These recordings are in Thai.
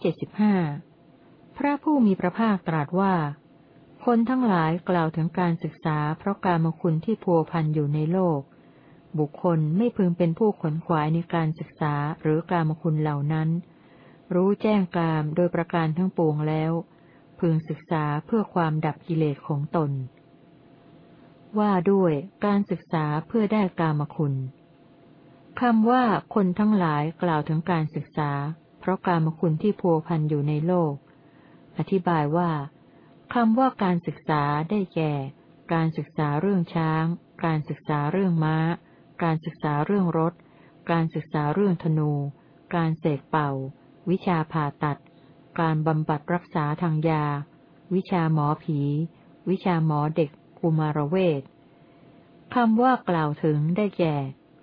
เจ็ดสิบห้าพระผู้มีพระภาคตรัสว่า คนทั้งหลายกล่าวถึงการศึกษาเพราะการมคุณที่พัวพันอยู่ในโลก บุคคลไม่พึงเป็นผู้ขนขวายในการศึกษาหรือการมคุณเหล่านั้น รู้แจ้งกามโดยประการทั้งปวงแล้ว พึงศึกษาเพื่อความดับกิเลสของตน ว่าด้วยการศึกษาเพื่อได้กามคุณคำว่าคนทั้งหลายกล่าวถึงการศึกษา ราะการมคุณที่พัวพันอยู่ในโลก อธิบายว่าคำว่าการศึกษาได้แก่ การศึกษาเรื่องช้าง การศึกษาเรื่องม้า การศึกษาเรื่องรถ การศึกษาเรื่องธนู การเสกเป่า วิชาผ่าตัด การบำบัดรักษาทางยา วิชาหมอผี วิชาหมอเด็กกุมารเวทคำว่ากล่าวถึงได้แก่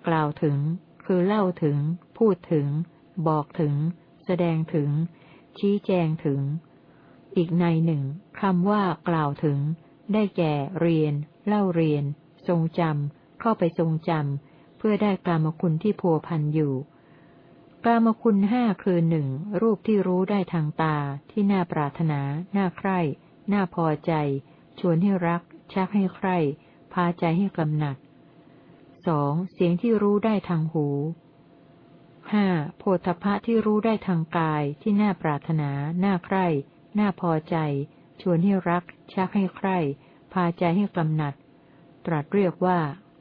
กล่าวถึง คือเล่าถึง พูดถึง บอกถึง แสดงถึง ชี้แจงถึง อีกในหนึ่งคำว่ากล่าวถึง ได้แก่เรียน เล่าเรียน ทรงจำเข้าไปทรงจำเพื่อได้กามคุณที่พัวพันอยู่กามคุณห้าคือหนึ่งรูปที่รู้ได้ทางตา ที่น่าปรารถนา น่าใคร่ น่าพอใจ ชวนให้รัก ชักให้ใคร่ พาใจให้กำหนัดสองเสียงที่รู้ได้ทางหู ห้าโพธพะที่รู้ได้ทางกายที่น่าปรารถนา น่าใคร่ น่าพอใจ ชวนให้รัก ชักให้ใคร่ พาใจให้กำหนัด ตรัสเรียกว่า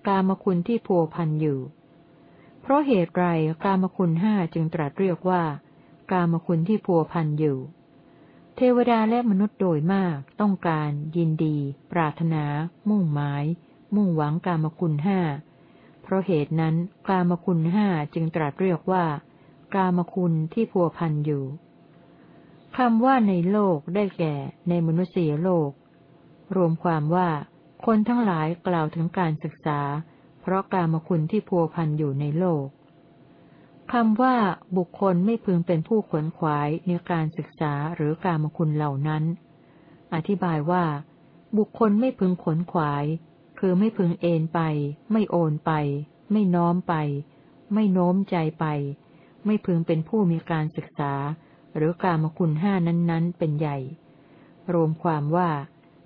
กามคุณที่พัวพันอยู่ เพราะเหตุไรกามคุณห้าจึงตรัสเรียกว่า กามคุณที่พัวพันอยู่ เทวดาและมนุษย์โดยมากต้องการ ยินดี ปรารถนา มุ่งหมาย มุ่งหวังกามคุณห้า ราะเหตุนั้น กามคุณห้าจึงตรัสเรียกว่า กามคุณที่พัวพันอยู่คำว่าในโลกได้แก่ ในมนุษยโลก รวมความว่า คนทั้งหลายกล่าวถึงการศึกษา เพราะกามคุณที่พัวพันอยู่ในโลกคำว่าบุคคลไม่พึงเป็นผู้ขวนขวายในการศึกษาหรือกามคุณเหล่านั้น อธิบายว่า บุคคลไม่พึงขวนขวาย คือไม่พึงเอนไป ไม่โอนไป ไม่น้อมไป ไม่โน้มใจไป ไม่พึงเป็นผู้มีการศึกษา หรือกามคุณห้านั้นๆ เป็นใหญ่ รวมความว่า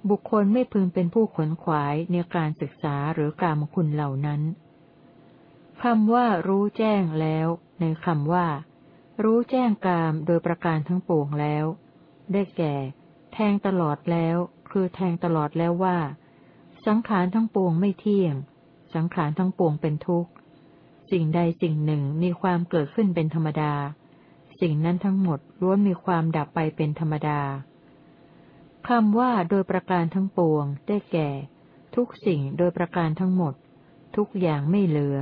บุคคลไม่พึงเป็นผู้ขนขวายในการศึกษาหรือกามคุณเหล่านั้นคำว่ารู้แจ้งแล้ว ในคำว่า รู้แจ้งกามโดยประการทั้งปวงแล้ว ได้แก่ แทงตลอดแล้ว คือแทงตลอดแล้วว่า สังขารทั้งปวงไม่เที่ยง สังขารทั้งปวงเป็นทุกข์ สิ่งใดสิ่งหนึ่งมีความเกิดขึ้นเป็นธรรมดา สิ่งนั้นทั้งหมดล้วนมีความดับไปเป็นธรรมดาคำว่าโดยประการทั้งปวง ได้แก่ ทุกสิ่งโดยประการทั้งหมด ทุกอย่างไม่เหลือ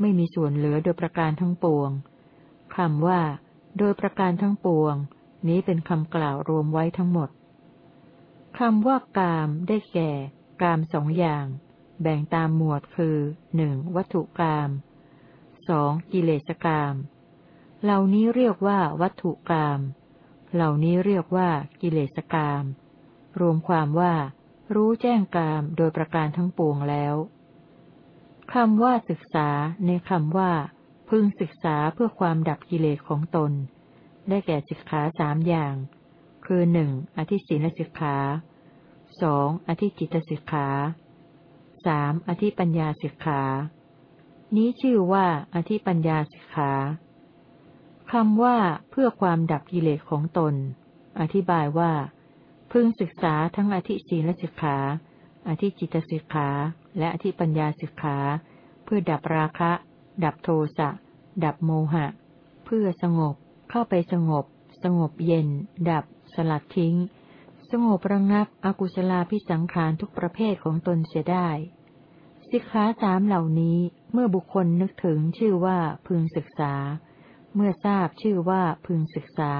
ไม่มีส่วนเหลือโดยประการทั้งปวงคำว่า โดยประการทั้งปวง นี้เป็นคำกล่าวรวมไว้ทั้งหมดคำว่ากามได้แก่ กามสองอย่าง แบ่งตามหมวดคือหนึ่งวัตถุกามสองกิเลสกามเหล่านี้เรียกว่าวัตถุกามเหล่านี้เรียกว่ากิเลสกาม รวมความว่า รู้แจ้งกามโดยประการทั้งปวงแล้วคำว่าศึกษาในคำว่า พึงศึกษาเพื่อความดับกิเลสของตน ได้แก่สิกขาสามอย่าง คือหนึ่งอธิศีนสิกขา สองอธิจิตสิกขาสามอธิปัญญาสิกขา นี้ชื่อว่าอธิปัญญาสิกขาคำว่าเพื่อความดับกิเลสของตน อธิบายว่า พึงศึกษาทั้งอธิศีลสิกขา อธิจิตสิกขา และอธิปัญญาสิกขา เพื่อดับราคะ ดับโทสะ ดับโมหะ เพื่อสงบ เข้าไปสงบ สงบเย็น ดับ สลัดทิ้ง สงบระงับอกุศลาพิสังขารทุกประเภทของตนเสียได้สิกขาสามเหล่านี้เมื่อบุคคลนึกถึงชื่อว่าพึงศึกษา เมื่อทราบชื่อว่าพึงศึกษา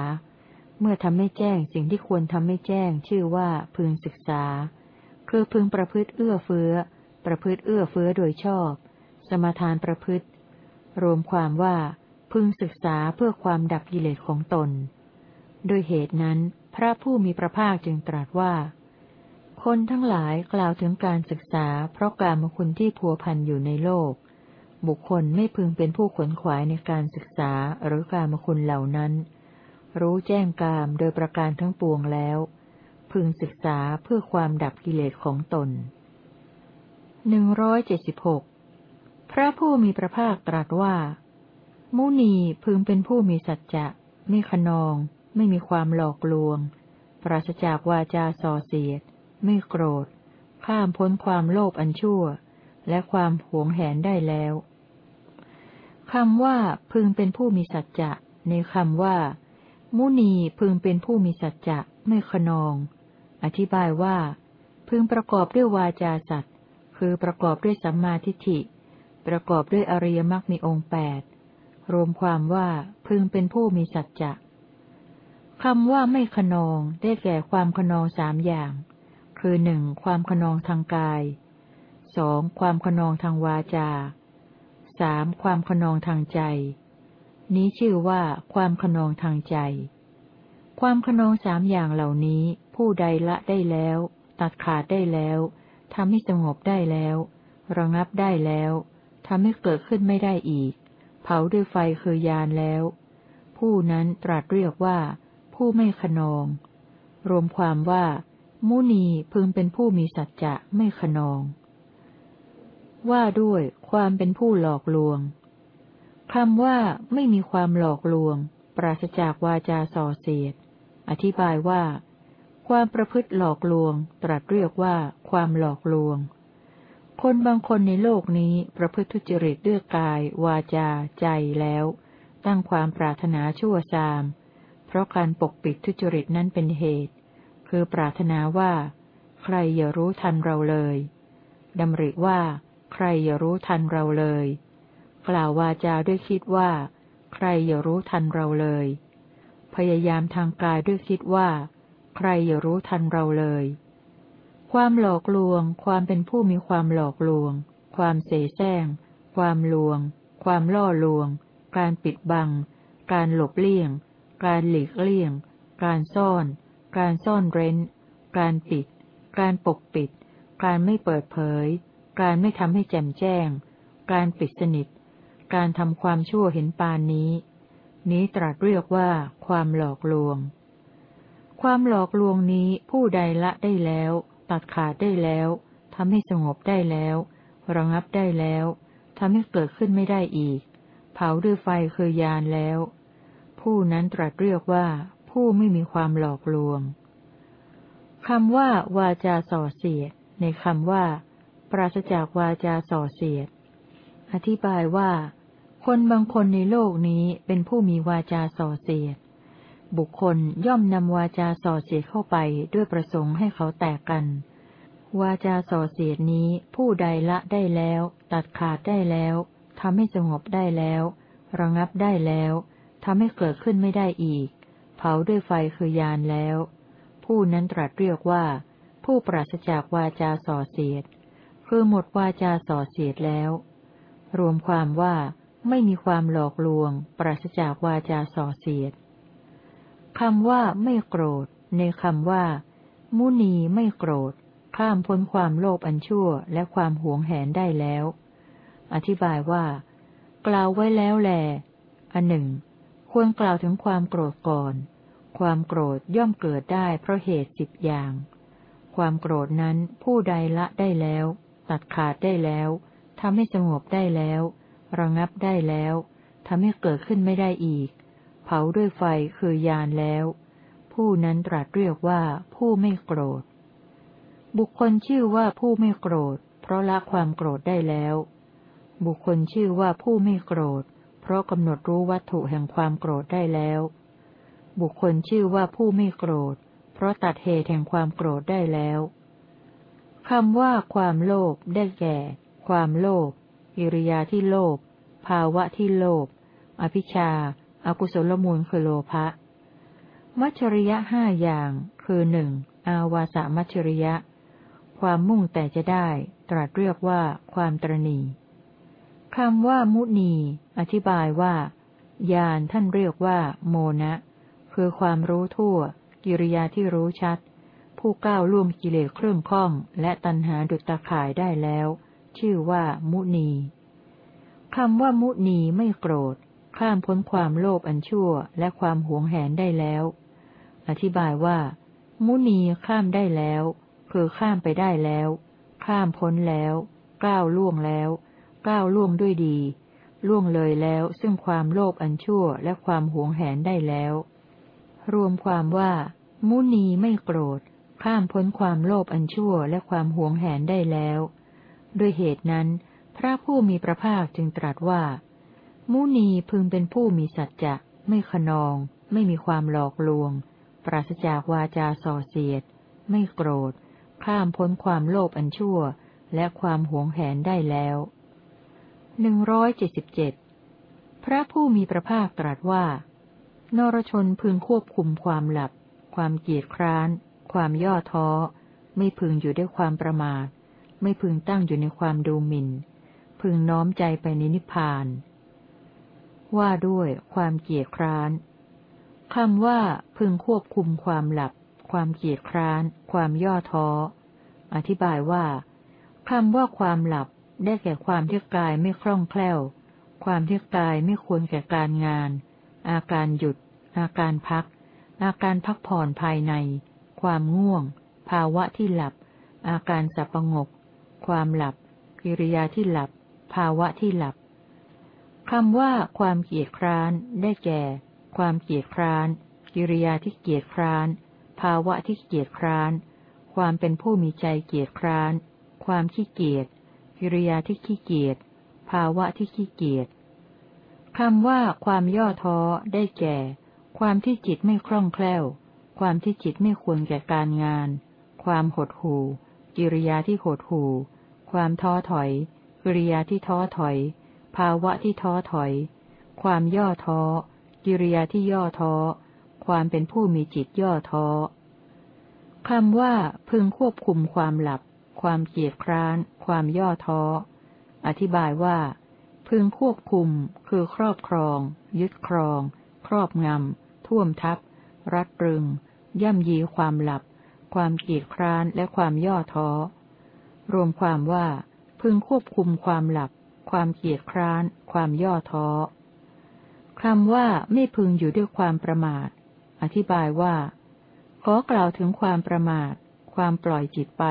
เมื่อทำไม่แจ้งสิ่งที่ควรทำไม่แจ้ง ชื่อว่าพึงศึกษา คือพึงประพฤติเอื้อเฟื้อ ประพฤติเอื้อเฟื้อโดยชอบ สมทานประพฤติ รวมความว่าพึงศึกษาเพื่อความดับกิเลสของตน โดยเหตุนั้น พระผู้มีพระภาคจึงตรัสว่า คนทั้งหลายกล่าวถึงการศึกษา เพราะการมคุณที่พัวพันอยู่ในโลก บุคคลไม่พึงเป็นผู้ขวนขวายในการศึกษาหรือการมคุณเหล่านั้น รู้แจ้งกามโดยประการทั้งปวงแล้ว พึงศึกษาเพื่อความดับกิเลสของตนหนึ่งร้อยเจ็ดสิบหกพระผู้มีพระภาคตรัสว่า มุนีพึงเป็นผู้มีสัจจะไม่ขนอง ไม่มีความหลอกลวง ปราศจากวาจาส่อเสียด ไม่โกรธ ข้ามพ้นความโลภอันชั่ว และความหวงแหนได้แล้วคำว่าพึงเป็นผู้มีสัจจะ ในคำว่า มุนีพึงเป็นผู้มีสัจจะไม่ขนอง อธิบายว่า พึงประกอบด้วยวาจาสัตว์คือประกอบด้วยสัมมาทิฏฐิ ประกอบด้วยอริยมรรคมีองค์แปดรวมความว่าพึงเป็นผู้มีสัจจะ คำว่าไม่ขนองได้แก่ความขนองสามอย่าง คือหนึ่งความขนองทางกายสองความขนองทางวาจาสามความขนองทางใจ นี้ชื่อว่าความขนองทางใจ ความขนองสามอย่างเหล่านี้ ผู้ใดละได้แล้ว ตัดขาดได้แล้วทำให้สงบได้แล้ว ระงับได้แล้วทำให้เกิดขึ้นไม่ได้อีก เผาด้วยไฟคือยานแล้ว ผู้นั้นตรัสเรียกว่า ผู้ไม่ขนอง รวมความว่า มุนีพึงเป็นผู้มีสัจจะไม่ขนอง ว่าด้วยความเป็นผู้หลอกลวงคำว่าไม่มีความหลอกลวง ปราศจากวาจาส่อเสียด อธิบายว่า ความประพฤติหลอกลวง ตรัสเรียกว่าความหลอกลวง คนบางคนในโลกนี้ประพฤติทุจริตด้วยกาย วาจา ใจแล้ว ตั้งความปรารถนาชั่วซาม เพราะการปกปิดทุจริตนั้นเป็นเหตุ คือปรารถนาว่า ใครอย่ารู้ทันเราเลยดำริว่า ใครอย่ารู้ทันเราเลย กล่าววาจาด้วยคิดว่า ใครอย่ารู้ทันเราเลย พยายามทางกายด้วยคิดว่า ใครอย่ารู้ทันเราเลย ความหลอกลวง ความเป็นผู้มีความหลอกลวง ความเสแสร้ง ความลวง ความล่อลวง การปิดบัง การหลบเลี่ยง การหลีกเลี่ยง การซ่อน การซ่อนเร้น การปิด การปกปิด การไม่เปิดเผย การไม่ทำให้แจ่มแจ้ง การปิดสนิท การทำความชั่วเห็นปานนี้ นี้ตรัสเรียกว่าความหลอกลวง ความหลอกลวงนี้ผู้ใดละได้แล้ว ตัดขาดได้แล้วทำให้สงบได้แล้ว ระงับได้แล้วทำให้เกิดขึ้นไม่ได้อีก เผาด้วยไฟคือยานแล้ว ผู้นั้นตรัสเรียกว่า ผู้ไม่มีความหลอกลวงคำว่าวาจาส่อเสียด ในคำว่า ปราศจากวาจาส่อเสียด อธิบายว่า คนบางคนในโลกนี้เป็นผู้มีวาจาส่อเสียด บุคคลย่อมนำวาจาส่อเสียดเข้าไปด้วยประสงค์ให้เขาแตกกัน วาจาส่อเสียดนี้ผู้ใดละได้แล้ว ตัดขาดได้แล้วทำให้สงบได้แล้ว ระงับได้แล้ว ทำให้เกิดขึ้นไม่ได้อีก เผาด้วยไฟคือยานแล้ว ผู้นั้นตรัสเรียกว่า ผู้ปราศจากวาจาส่อเสียด คือหมดวาจาส่อเสียดแล้ว รวมความว่าไม่มีความหลอกลวง ปราศจากวาจาส่อเสียดคำว่าไม่โกรธ ในคำว่า มุนีไม่โกรธ ข้ามพ้นความโลภอันชั่วและความหวงแหนได้แล้ว อธิบายว่า กล่าวไว้แล้วแล อันหนึ่ง ควรกล่าวถึงความโกรธก่อน ความโกรธย่อมเกิดได้เพราะเหตุสิบอย่าง ความโกรธนั้นผู้ใดละได้แล้ว ตัดขาดได้แล้วทำให้สงบได้แล้ว ระงับได้แล้วทำให้เกิดขึ้นไม่ได้อีก เผาด้วยไฟคือยานแล้ว ผู้นั้นตรัสเรียกว่าผู้ไม่โกรธ บุคคลชื่อว่าผู้ไม่โกรธ เพราะละความโกรธได้แล้ว บุคคลชื่อว่าผู้ไม่โกรธเราะกำหนดรู้วัตถุแห่งความโกรธได้แล้ว บุคคลชื่อว่าผู้ไม่โกรธ เพราะตัดเหตุแห่งความโกรธได้แล้วคำว่าความโลภได้แก่ ความโลภกิริยาที่โลภภาวะที่โลภอภิชาอากุศลมูลคือโลภะมัชริยะห้าอย่าง คือหนึ่งอาวาสามัชริยะ ความมุ่งแต่จะได้ ตรัสเรียกว่า ความตรณี คำว่ามุนี อธิบายว่าญาณท่านเรียกว่า โมนะ คือความรู้ทั่ว กิริยาที่รู้ชัด ผู้ก้าวล่วงกิเลสเครื่องข้อง และตัณหาดุจตาข่ายได้แล้ว ชื่อว่า มุนีคำว่ามุนีไม่โกรธ ข้ามพ้นความโลภอันชั่วและความหวงแหนได้แล้ว อธิบายว่า มุนีข้ามได้แล้ว คือข้ามไปได้แล้ว ข้ามพ้นแล้ว ก้าวล่วงแล้ว ก้าวล่วงด้วยดี ล่วงเลยแล้วซึ่งความโลภอันชั่วและความหวงแหนได้แล้ว รวมความว่า มุนีไม่โกรธ ข้ามพ้นความโลภอันชั่วและความหวงแหนได้แล้ว ด้วยเหตุนั้น พระผู้มีพระภาคจึงตรัสว่า มุนีพึงเป็นผู้มีสัจจะ ไม่ขนอง ไม่มีความหลอกลวง ปราศจากวาจาส่อเสียด ไม่โกรธ ข้ามพ้นความโลภอันชั่วและความหวงแหนได้แล้ว หนึ่งร้อยเจ็ดสิบเจ็ดพระผู้มีพระภาคตรัสว่า นรชนพึงควบคุมความหลับ ความเกียจคร้าน ความย่อท้อ ไม่พึงอยู่ด้วยความประมาท ไม่พึงตั้งอยู่ในความดูหมิน่น พึงน้อมใจไปในนิพพาน ว่าด้วยความเกียจคร้านคำว่าพึงควบคุมความหลับ ความเกียจคร้าน ความย่อท้อ อธิบายว่าคำว่าความหลับ ได้แก่ความที่กายไม่คล่องแคล่ว ความที่กายไม่ควรแก่การงาน อาการหยุด อาการพัก อาการพักผ่อนภายใน ความง่วง ภาวะที่หลับ อาการสับประงก ความหลับ กิริยาที่หลับ ภาวะที่หลับคำว่าความเกียดคร้าน ได้แก่ ความเกียดคร้าน กิริยาที่เกียดคร้าน ภาวะที่เกียดคร้าน ความเป็นผู้มีใจเกียดคร้าน ความขี้เกียจ กิริยาที่ขี้เกียจ ภาวะที่ขี้เกียจคำว่าความย่อท้อได้แก่ ความที่จิตไม่คล่องแคล่ว ความที่จิตไม่ควรแก่การงาน ความหดหู่ กิริยาที่หดหู่ ความท้อถอย กิริยาที่ท้อถอย ภาวะที่ท้อถอย ความย่อท้อ กิริยาที่ย่อท้อ ความเป็นผู้มีจิตย่อท้อคำว่าพึงควบคุมความหลับ ความเกียดคร้าน ความย่อท้อ อธิบายว่า พึงควบคุม คือครอบครอง ยึดครอง ครอบงำ ท่วมทับ รัดรึง ย่ำยีความหลับ ความเกียดคร้านและความย่อท้อ รวมความว่า พึงควบคุมความหลับ ความเกียดคร้าน ความย่อท้อคำว่าไม่พึงอยู่ด้วยความประมาท อธิบายว่า ขอกล่าวถึงความประมาท ความปล่อยจิตไป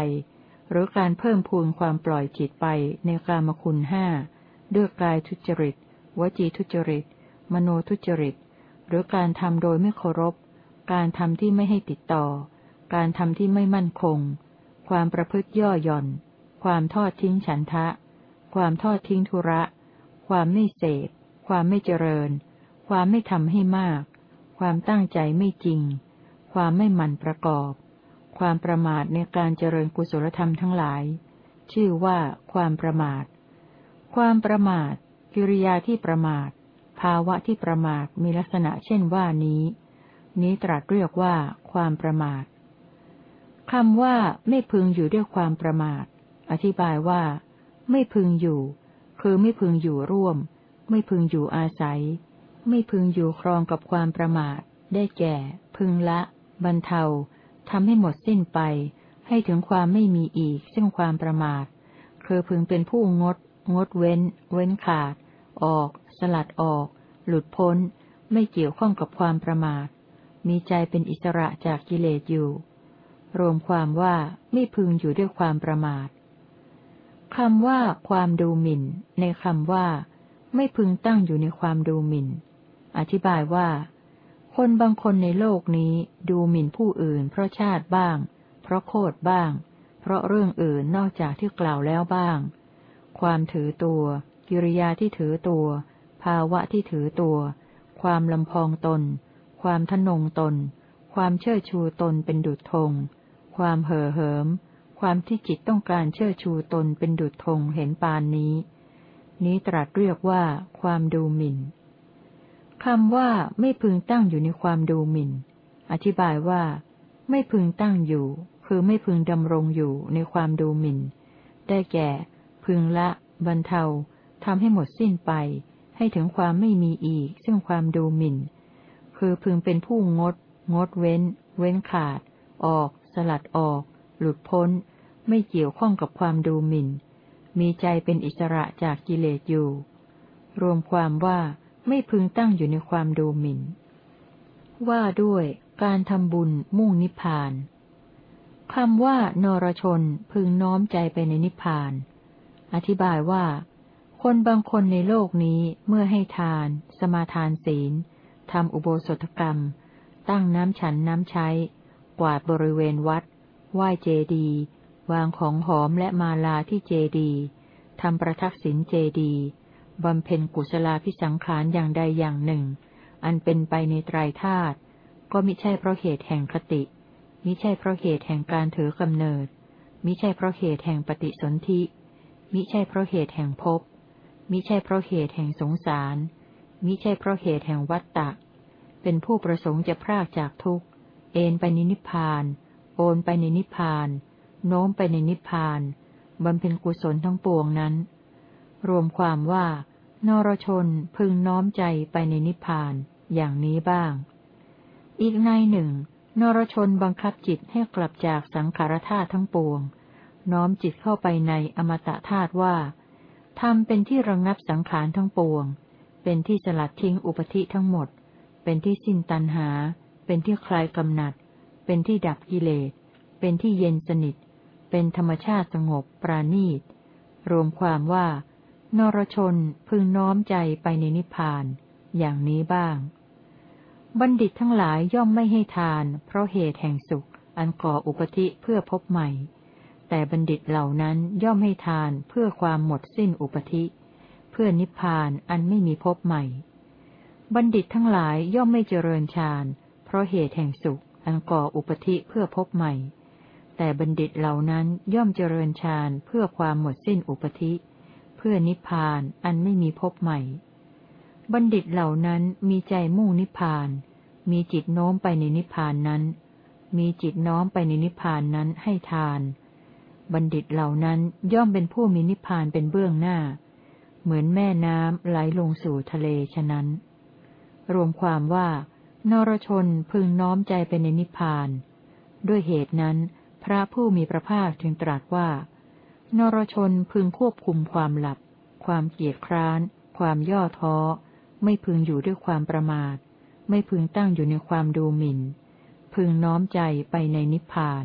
หรือการเพิ่มพูนความปล่อยจิตไปในกามคุณห้าด้วยกายทุจริต วจีทุจริต มโนทุจริต หรือการทำโดยไม่เคารพ การทำที่ไม่ให้ติดต่อ การทำที่ไม่มั่นคง ความประพฤติย่อหย่อน ความทอดทิ้งฉันทะ ความทอดทิ้งธุระ ความไม่เสพความไม่เจริญ ความไม่ทำให้มาก ความตั้งใจไม่จริง ความไม่มันประกอบ ความประมาทในการเจริญกุศลธรรมทั้งหลาย ชื่อว่าความประมาท ความประมาท กิริยาที่ประมาท ภาวะที่ประมาทมีลักษณะเช่นว่านี้ นี้ตรัสเรียกว่าความประมาทคำว่าไม่พึงอยู่ด้วยความประมาท อธิบายว่า ไม่พึงอยู่ คือไม่พึงอยู่ร่วม ไม่พึงอยู่อาศัย ไม่พึงอยู่ครองกับความประมาท ได้แก่ พึงละ บรรเทา ทำให้หมดสิ้นไป ให้ถึงความไม่มีอีก ซึ่งความประมาท คือพึงเป็นผู้งด งดเว้น เว้นขาด ออก สลัดออก หลุดพ้น ไม่เกี่ยวข้องกับความประมาท มีใจเป็นอิสระจากกิเลสอยู่ รวมความว่าไม่พึงอยู่ด้วยความประมาทคำว่า ความดูหมิ่น ในคำว่า ไม่พึงตั้งอยู่ในความดูหมิ่น อธิบายว่า คนบางคนในโลกนี้ดูหมิ่นผู้อื่น เพราะชาติบ้าง เพราะโคดบ้าง เพราะเรื่องอื่นนอกจากที่กล่าวแล้วบ้าง ความถือตัว กิริยาที่ถือตัว ภาวะที่ถือตัว ความลำพองตน ความทนงตน ความเชื่อชูตนเป็นดุจธง ความเห่อเหิม ความที่จิตต้องการเชื่อชูตนเป็นดุจธงเห็นปานนี้ นี้ตรัสเรียกว่าความดูหมิ่น คำว่าไม่พึงตั้งอยู่ในความดูหมิ่น อธิบายว่า ไม่พึงตั้งอยู่ คือไม่พึงดำรงอยู่ในความดูหมิ่น ได้แก่ พึงละ บรรเทาทำให้หมดสิ้นไป ให้ถึงความไม่มีอีก ซึ่งความดูหมิ่น คือพึงเป็นผู้งด งดเว้น เว้นขาด ออก สลัดออก หลุดพ้น ไม่เกี่ยวข้องกับความดูหมิ่น มีใจเป็นอิสระจากกิเลสอยู่ รวมความว่า ไม่พึงตั้งอยู่ในความดูหมิ่น ว่าด้วยการทำบุญมุ่งนิพพานคำว่านรชนพึงน้อมใจไปในนิพพาน อธิบายว่า คนบางคนในโลกนี้เมื่อให้ทาน สมาทานศีลทำอุโบสถกรรม ตั้งน้ำฉันน้ำใช้ กวาดบริเวณวัด ไหว้เจดี วางของหอมและมาลาที่เจดีทำประทักษิณเจดี บำเพ็ญกุศลาพิสังขารอย่างใดอย่างหนึ่ง อันเป็นไปในไตรธาตุก็มิใช่เพราะเหตุแห่งคติ มิใช่เพราะเหตุแห่งการถือกำเนิด มิใช่เพราะเหตุแห่งปฏิสนธิ มิใช่เพราะเหตุแห่งภพ มิใช่เพราะเหตุแห่งสงสาร มิใช่เพราะเหตุแห่งวัตตะ เป็นผู้ประสงค์จะพรากจากทุกข์ เอ็นไปในนิพพาน โอนไปในนิพพาน โน้มไปในนิพพาน บำเพ็ญกุศลทั้งปวงนั้น รวมความว่า นรชนพึงน้อมใจไปในนิพพานอย่างนี้บ้าง อีกในหนึ่ง นรชนบังคับจิตให้กลับจากสังขารธาตุทั้งปวง น้อมจิตเข้าไปในอมตะธาตุว่าทำเป็นที่ระงงับสังขารทั้งปวง เป็นที่สลัดทิ้งอุปธิทั้งหมด เป็นที่สิ้นตัณหา เป็นที่คลายกำหนัด เป็นที่ดับกิเลส เป็นที่เย็นสนิท เป็นธรรมชาติสงบปราณีต รวมความว่า นรชนพึงน้อมใจไปในนิพพาน อย่างนี้บ้าง บัณฑิตทั้งหลายย่อมไม่ให้ทาน เพราะเหตุแห่งสุข อันก่ออุปธิเพื่อพบใหม่ แต่บัณฑิตเหล่านั้นย่อมให้ทานเพื่อความหมดสิ้นอุปธิ เพื่อนิพพานอันไม่มีพบใหม่ บัณฑิตทั้งหลายย่อมไม่เจริญฌาน เพราะเหตุแห่งสุข อันก่ออุปธิเพื่อพบใหม่ แต่บัณฑิตเหล่านั้นย่อมเจริญฌานเพื่อความหมดสิ้นอุปธิ เพื่อนิพพานอันไม่มีพบใหม่ บัณฑิตเหล่านั้นมีใจมุ่งนิพพาน มีจิตโน้มไปในนิพพานนั้น มีจิตน้อมไปในนิพพานนั้นให้ทาน บัณฑิตเหล่านั้นย่อมเป็นผู้มีนิพพานเป็นเบื้องหน้า เหมือนแม่น้ำไหลลงสู่ทะเลฉะนั้น รวมความว่านรชนพึงน้อมใจไปในนิพพาน ด้วยเหตุนั้น พระผู้มีพระภาคจึงตรัสว่า นรชนพึงควบคุมความหลับ ความเกียจคร้าน ความย่อท้อ ไม่พึงอยู่ด้วยความประมาท ไม่พึงตั้งอยู่ในความดูหมิ่น พึงน้อมใจไปในนิพพาน